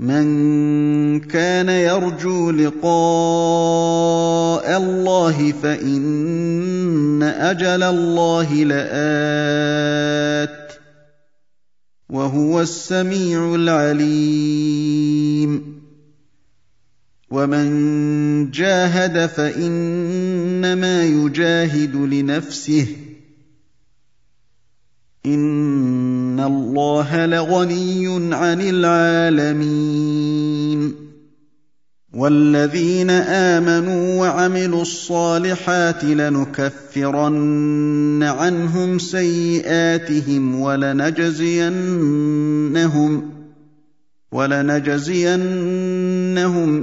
مَن كَانَ يَرْجُو لِقَاءَ اللَّهِ فَإِنَّ أَجَلَ اللَّهِ لَآتٍ ۚ وَهُوَ السَّمِيعُ الْعَلِيمُ. وَمَن جَاهَدَ فَإِنَّمَا يُجَاهِدُ لِنَفْسِهِ ۚ. إِنَّ اللَّهَ لَغَنِيٌّ عَنِ الْعَالَمِينَ وَالَّذِينَ آمَنُوا وَعَمِلُوا الصَّالِحَاتِ لَنُكَفِّرَنَّ عَنْهُمْ سَيِّئَاتِهِمْ وَلَنَجْزِيَنَّهُمْ وَلَنَجْزِيَنَّهُمْ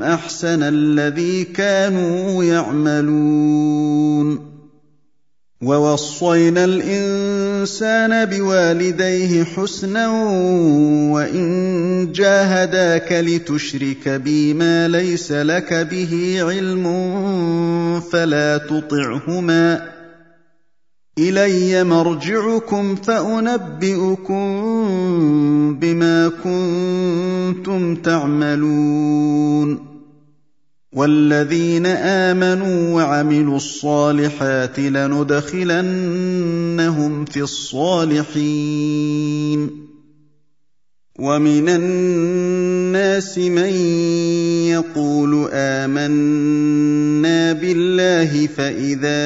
أَحْسَنَ الَّذِي كَانُوا يَعْمَلُونَ وَوَصَّيْنَا الْإِنسَانَ بِوَالِدَيْهِ حُسْنًا وَإِن جَاهَدَاكَ لِتُشْرِكَ بِي مَا لَيْسَ لَكَ بِهِ عِلْمٌ فَلَا تُطِعْهُمَا ۚ إِلَيَّ مَرْجِعُكُمْ فَأُنَبِّئُكُم بِمَا كُنتُمْ تَعْمَلُونَ وَالَّذِينَ آمَنُوا وَعَمِلُوا الصَّالِحَاتِ لَنُدْخِلَنَّهُمْ فِي الصَّالِحِينَ. وَمِنَ النَّاسِ مَن يَقُولُ آمَنَّا بِاللَّهِ فَإِذَا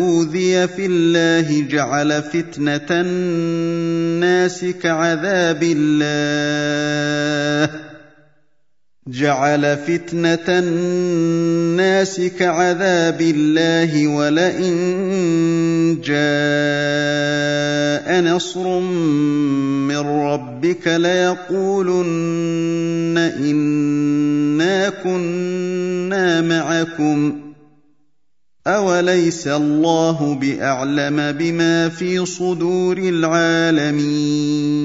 أُوذِيَ فِي اللَّهِ جَعَلَ فِتْنَةَ النَّاسِ كَعَذَابِ اللَّهِ. جعل فتنة الناس كعذاب الله ولئن جاء نصر من ربك ليقولن إنا كنا معكم أوليس الله بأعلم بما في صدور العالمين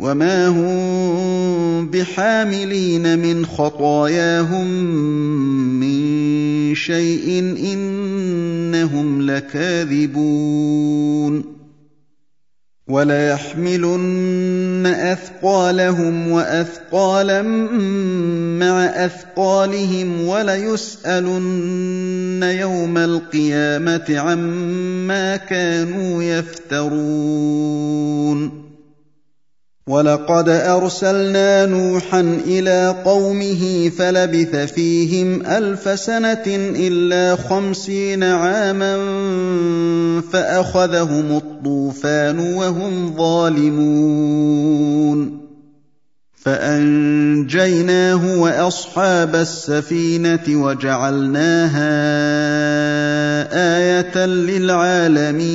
وَمَا هُم بِحَامِلِينَ مِنْ خَطَايَاهُم مِّن شَيْءٍ ۖ إِنَّهُمْ لَكَاذِبُونَ وَلَيَحْمِلُنَّ أَثْقَالَهُمْ وَأَثْقَالًا مَّعَ أَثْقَالِهِمْ وَلَيُسْأَلُنَّ يَوْمَ الْقِيَامَةِ عَمَّا كَانُوا يَفْتَرُونَ وَلَقَدْ أَرْسَلْنَا نُوحًا إِلَىٰ قَوْمِهِ فَلَبِثَ فِيهِمْ أَلْفَ سَنَةٍ إِلَّا خَمْسِينَ عَامًا فَأَخَذَهُمُ الطُّوفَانُ وَهُمْ ظَالِمُونَ فَأَنجَيْنَاهُ وَأَصْحَابَ السَّفِينَةِ وَجَعَلْنَاهَا آيَةً لِّلْعَالَمِينَ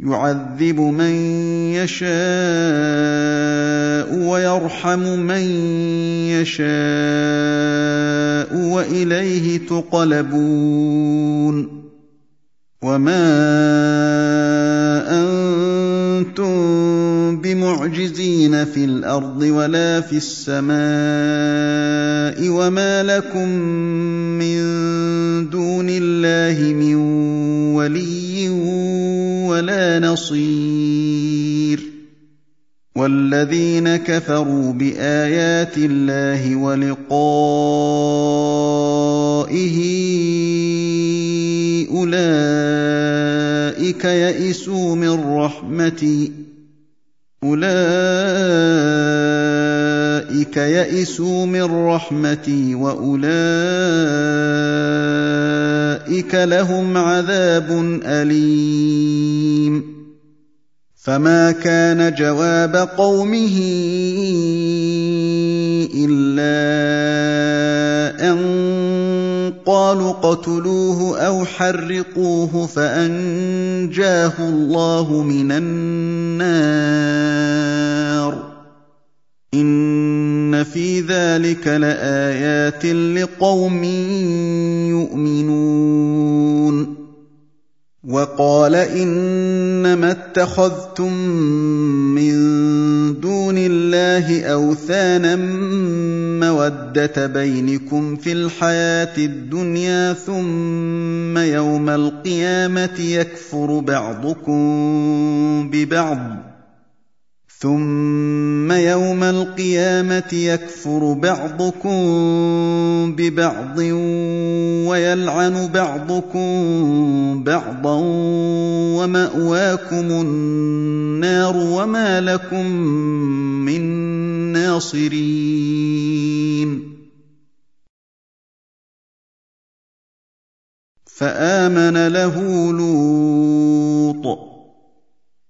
يعذب من يشاء ويرحم من يشاء وإليه تقلبون وما أنتم بمعجزين في الأرض ولا في السماء وما لكم من دون الله من ولي ولا نصير. والذين كفروا بآيات الله ولقائه أولئك يئسوا من رحمتي. أولئك يئسوا من رحمتي وأولئك لهم عذاب أليم. فما كان جواب قومه الا ان قالوا اقتلوه أو حرقوه فانجاه الله من النار ان في ذلك لايات لقوم يؤمنون وقال إنما اتخذتم من دون الله أوثانا مودة بينكم في الحياة الدنيا ثم يوم القيامة يكفر بعضكم ببعض. ثم يوم القيامه يكفر بعضكم ببعض ويلعن بعضكم بعضا وماواكم النار وما لكم من ناصرين فامن له لوط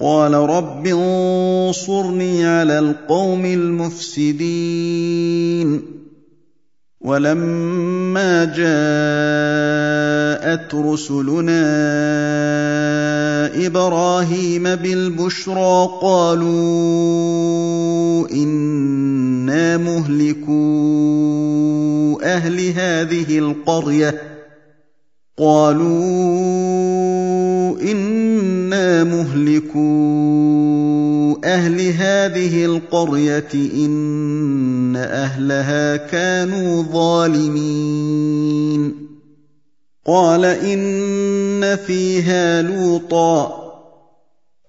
قال رب انصرني على القوم المفسدين. ولما جاءت رسلنا إبراهيم بالبشرى قالوا إنا مهلكو أهل هذه القرية. قالوا أنا مهلكو أهل هذه القريه ان اهلها كانوا ظالمين قال ان فيها لوطا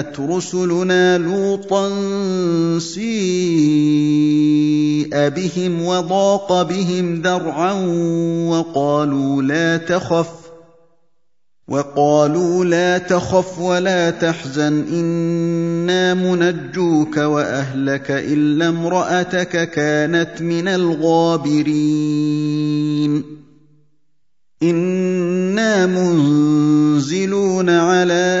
جاءت رسلنا لوطا سيء بهم وضاق بهم ذرعا وقالوا لا تخف وقالوا لا تخف ولا تحزن إنا منجوك وأهلك إلا امرأتك كانت من الغابرين إنا منزلون على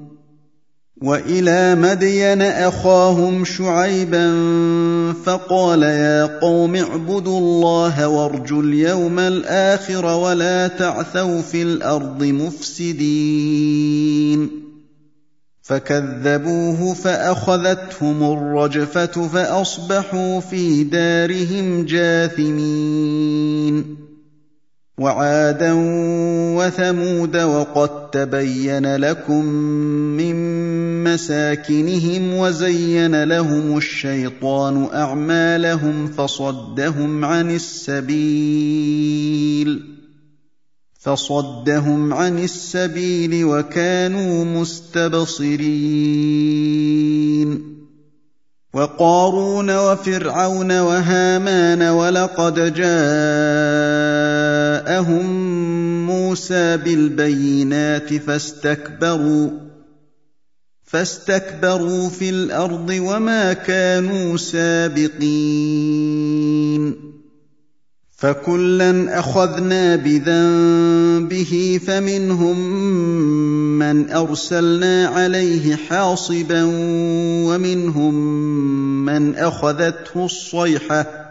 وإلى مدين أخاهم شعيبا فقال يا قوم اعبدوا الله وارجوا اليوم الآخر ولا تعثوا في الأرض مفسدين. فكذبوه فأخذتهم الرجفة فأصبحوا في دارهم جاثمين. وعادا وثمود وقد تبين لكم من مساكنهم وزين لهم الشيطان أعمالهم فصدهم عن السبيل فصدهم عن السبيل وكانوا مستبصرين وقارون وفرعون وهامان ولقد جاءهم موسى بالبينات فاستكبروا فاستكبروا في الأرض وما كانوا سابقين. فكلا أخذنا بذنبه فمنهم من أرسلنا عليه حاصبا ومنهم من أخذته الصيحة.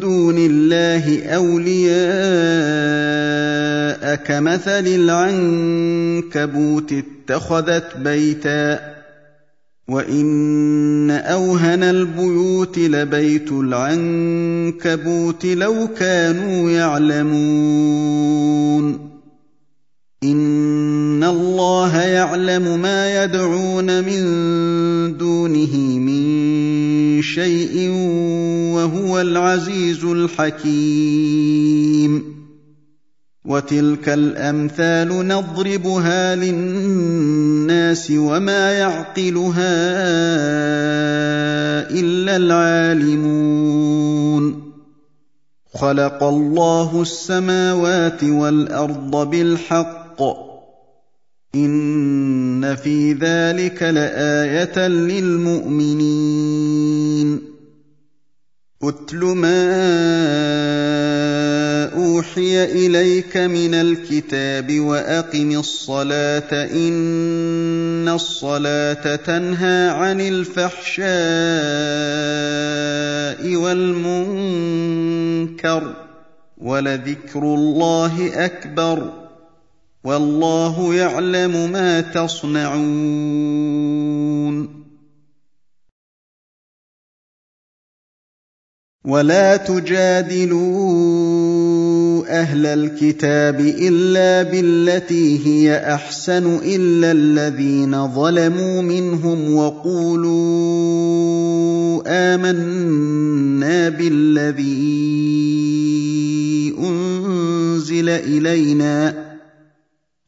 دون الله أولياء كمثل العنكبوت اتخذت بيتا وإن أوهن البيوت لبيت العنكبوت لو كانوا يعلمون ان الله يعلم ما يدعون من دونه من شيء وهو العزيز الحكيم وتلك الامثال نضربها للناس وما يعقلها الا العالمون خلق الله السماوات والارض بالحق ان إِنَّ فِي ذَٰلِكَ لَآيَةً لِّلْمُؤْمِنِينَ. اتْلُ مَا أُوحِيَ إِلَيْكَ مِنَ الْكِتَابِ وَأَقِمِ الصَّلَاةَ ۖ. إِنَّ الصَّلَاةَ تَنْهَىٰ عَنِ الْفَحْشَاءِ وَالْمُنكَرِ ۗ. وَلَذِكْرُ اللَّهِ أَكْبَرُ ۗ. وَاللَّهُ يَعْلَمُ مَا تَصْنَعُونَ. وَلَا تُجَادِلُوا أَهْلَ الْكِتَابِ إِلَّا بِالَّتِي هِيَ أَحْسَنُ إِلَّا الَّذِينَ ظَلَمُوا مِنْهُمْ وَقُولُوا آمَنَّا بِالَّذِي أُنزِلَ إِلَيْنَا.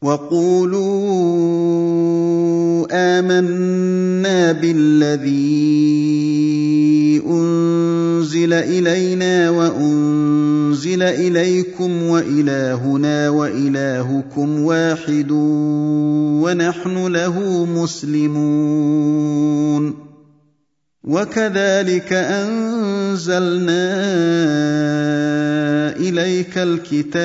وَقُولُوا آمَنَّا بِالَّذِي أُنزِلَ إِلَيْنَا وَأُنزِلَ إِلَيْكُمْ وَإِلَٰهُنَا وَإِلَٰهُكُمْ وَاحِدٌ وَنَحْنُ لَهُ مُسْلِمُونَ وَكَذَٰلِكَ أَنزَلْنَا إِلَيْكَ الْكِتَابَ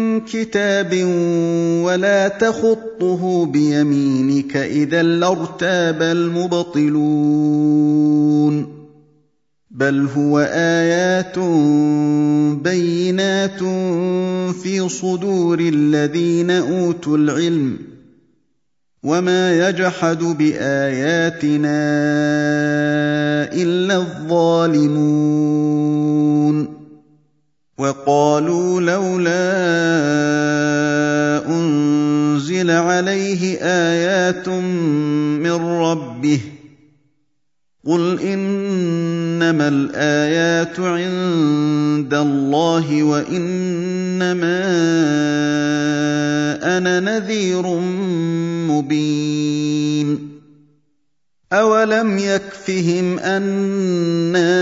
كِتَابٍ وَلَا تَخُطُّهُ بِيَمِينِكَ ۖ إِذًا لَّارْتَابَ الْمُبْطِلُونَ بَلْ هُوَ آيَاتٌ بَيِّنَاتٌ فِي صُدُورِ الَّذِينَ أُوتُوا الْعِلْمَ ۚ وَمَا يَجْحَدُ بِآيَاتِنَا إِلَّا الظَّالِمُونَ وَقَالُوا لَوْلَا أُنزِلَ عَلَيْهِ آيَاتٌ مِّن رَّبِّهِ ۖ قُلْ إِنَّمَا الْآيَاتُ عِندَ اللَّهِ وَإِنَّمَا أَنَا نَذِيرٌ مُّبِينٌ أَوَلَمْ يَكْفِهِمْ أَنَّا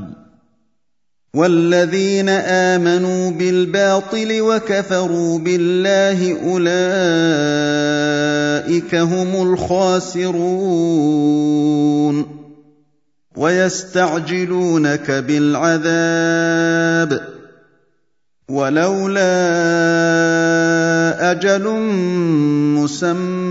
ۗ وَالَّذِينَ آمَنُوا بِالْبَاطِلِ وَكَفَرُوا بِاللَّهِ أُولَٰئِكَ هُمُ الْخَاسِرُونَ وَيَسْتَعْجِلُونَكَ بِالْعَذَابِ ۚ وَلَوْلَا أَجَلٌ مُّسَمًّى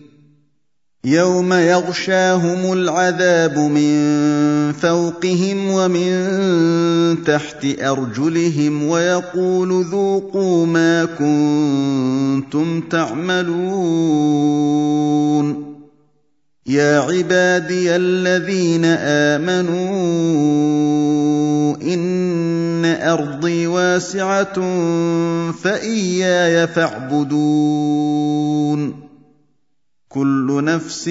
يَوْمَ يَغْشَاهُمُ الْعَذَابُ مِن فَوْقِهِمْ وَمِن تَحْتِ أَرْجُلِهِمْ وَيَقُولُ ذُوقُوا مَا كُنتُمْ تَعْمَلُونَ يَا عِبَادِيَ الَّذِينَ آمَنُوا إِنَّ أَرْضِي وَاسِعَةٌ فَإِيَّايَ فَاعْبُدُونِ كُلُّ نَفْسٍ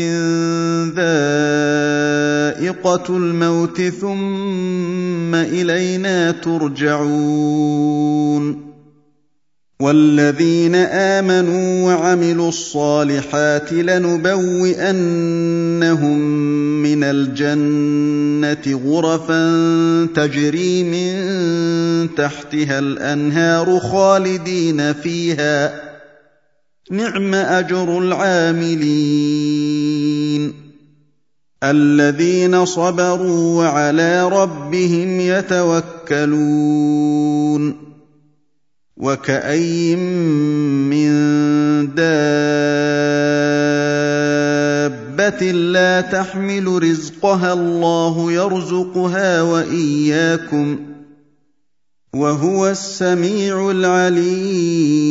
ذَائِقَةُ الْمَوْتِ ثُمَّ إِلَيْنَا تُرْجَعُونَ. والذين آمنوا وعملوا الصالحات لنبوئنهم من الجنة غرفا تجري من تحتها الأنهار خالدين فيها. نعم أجر العاملين. الذين صبروا وعلى ربهم يتوكلون. وكاين من دابة لا تحمل رزقها الله يرزقها وإياكم وهو السميع العليم.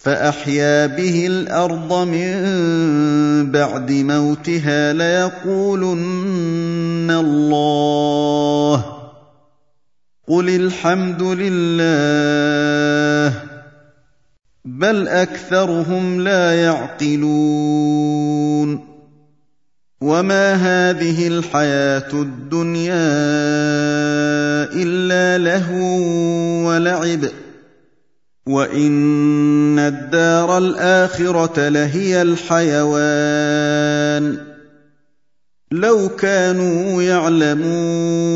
فأحيا به الأرض من بعد موتها ليقولن الله. قل الحمد لله بل أكثرهم لا يعقلون. وما هذه الحياة الدنيا إلا لهو ولعب. وان الدار الاخره لهي الحيوان لو كانوا يعلمون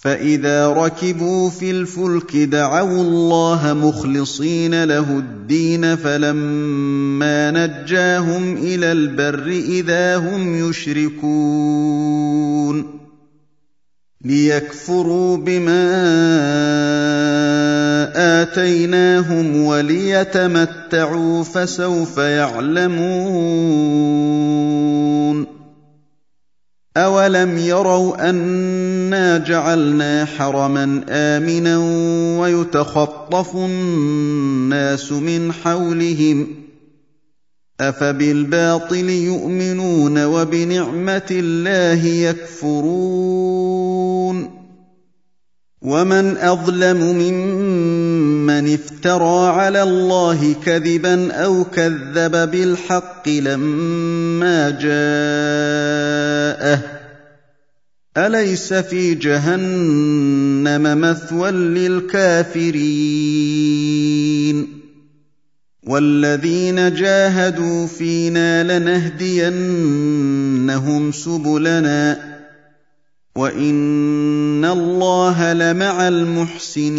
فاذا ركبوا في الفلك دعوا الله مخلصين له الدين فلما نجاهم إلى البر اذا هم يشركون ليكفروا بما آتيناهم وليتمتعوا فسوف يعلمون. أولم يروا أنا جعلنا حرما آمنا ويتخطف الناس من حولهم أفبالباطل يؤمنون وبنعمة الله يكفرون ومن أظلم ممن افترى على الله كذبا أو كذب بالحق لما جاءه أليس في جهنم مثوى للكافرين والذين جاهدوا فينا لنهدينهم سبلنا وان الله لمع المحسنين